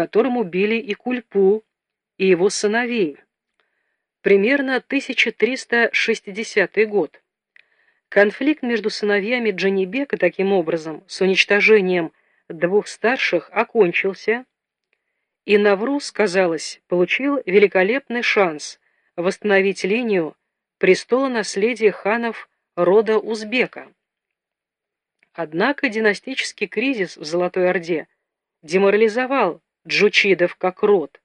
котором убили и Кульпу, и его сыновей. Примерно 1360 год. Конфликт между сыновьями Джанибека таким образом с уничтожением двух старших окончился, и Навруз, казалось, получил великолепный шанс восстановить линию престола наследия ханов рода Узбека. Однако династический кризис в Золотой Орде деморализовал джучидов как род.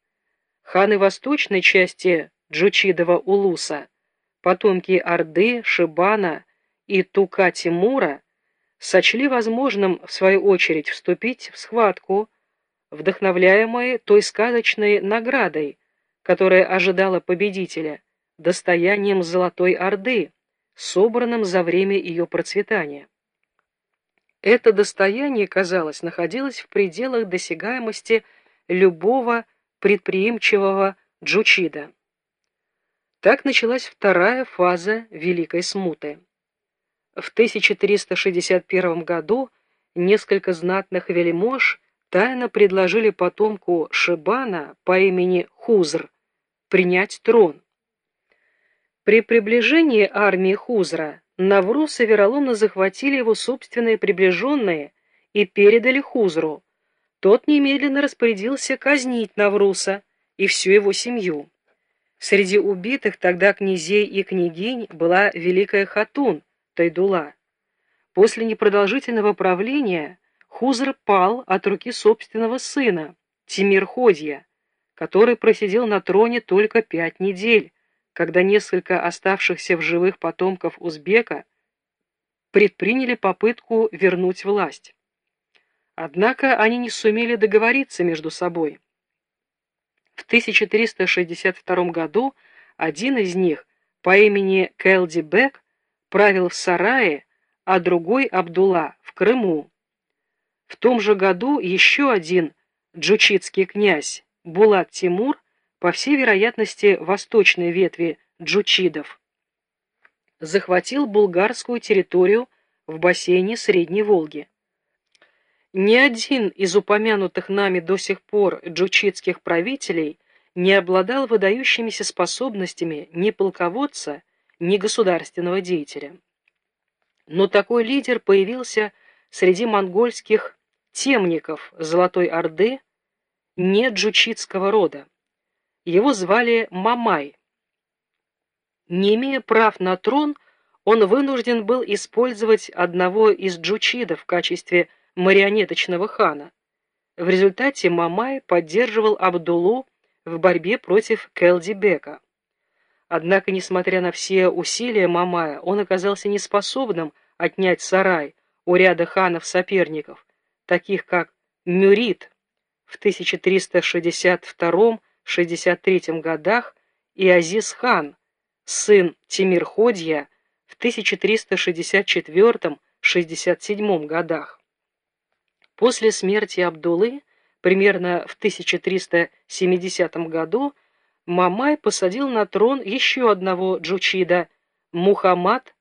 Ханы восточной части джучидова Улуса, потомки Орды, Шибана и Тука Тимура, сочли возможным, в свою очередь, вступить в схватку, вдохновляемые той сказочной наградой, которая ожидала победителя, достоянием Золотой Орды, собранным за время ее процветания. Это достояние, казалось, находилось в пределах досягаемости любого предприимчивого джучида. Так началась вторая фаза Великой Смуты. В 1361 году несколько знатных вельмож тайно предложили потомку Шибана по имени Хузр принять трон. При приближении армии Хузра Навруса вероломно захватили его собственные приближенные и передали Хузру. Тот немедленно распорядился казнить Навруса и всю его семью. Среди убитых тогда князей и княгинь была великая Хатун, Тайдула. После непродолжительного правления Хузр пал от руки собственного сына, Тимир-Ходья, который просидел на троне только пять недель, когда несколько оставшихся в живых потомков узбека предприняли попытку вернуть власть. Однако они не сумели договориться между собой. В 1362 году один из них по имени Келди Бек правил в Сарае, а другой Абдулла в Крыму. В том же году еще один джучитский князь Булат Тимур по всей вероятности, восточной ветви джучидов, захватил булгарскую территорию в бассейне Средней Волги. Ни один из упомянутых нами до сих пор джучитских правителей не обладал выдающимися способностями ни полководца, ни государственного деятеля. Но такой лидер появился среди монгольских темников Золотой Орды не джучитского рода. Его звали Мамай. Не имея прав на трон, он вынужден был использовать одного из джучидов в качестве марионеточного хана. В результате Мамай поддерживал Абдулу в борьбе против Келдибека. Однако, несмотря на все усилия Мамая, он оказался неспособным отнять сарай у ряда ханов-соперников, таких как Мюрит в 1362 63 годах и Азиз-хан, сын Тимир-Ходья, в 1364-67 годах. После смерти Абдулы, примерно в 1370 году, Мамай посадил на трон еще одного джучида, Мухаммад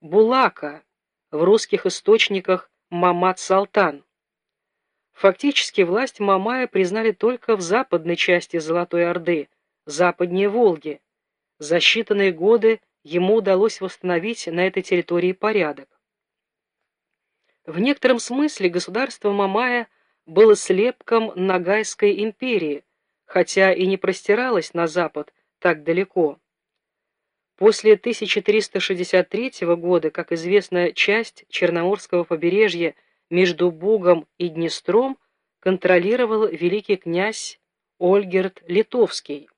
Булака, в русских источниках Мамад Салтан. Фактически власть Мамая признали только в западной части Золотой Орды, западнее Волги. За считанные годы ему удалось восстановить на этой территории порядок. В некотором смысле государство Мамая было слепком Ногайской империи, хотя и не простиралось на запад так далеко. После 1363 года, как известно, часть Черноморского побережья – между Бугом и Днестром контролировал великий князь Ольгерт Литовский.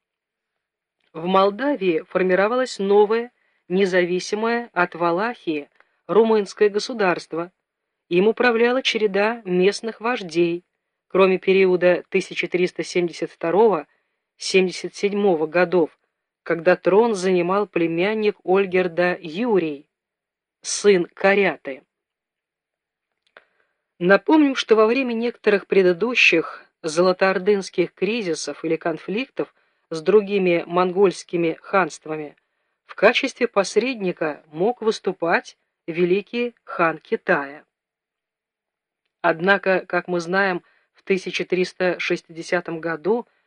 В Молдавии формировалось новое, независимое от Валахии, румынское государство. Им управляла череда местных вождей, кроме периода 1372-77 годов, когда трон занимал племянник Ольгерда Юрий, сын Каряты. Напомним, что во время некоторых предыдущих золотоордынских кризисов или конфликтов с другими монгольскими ханствами в качестве посредника мог выступать великий хан Китая. Однако, как мы знаем, в в 1360 году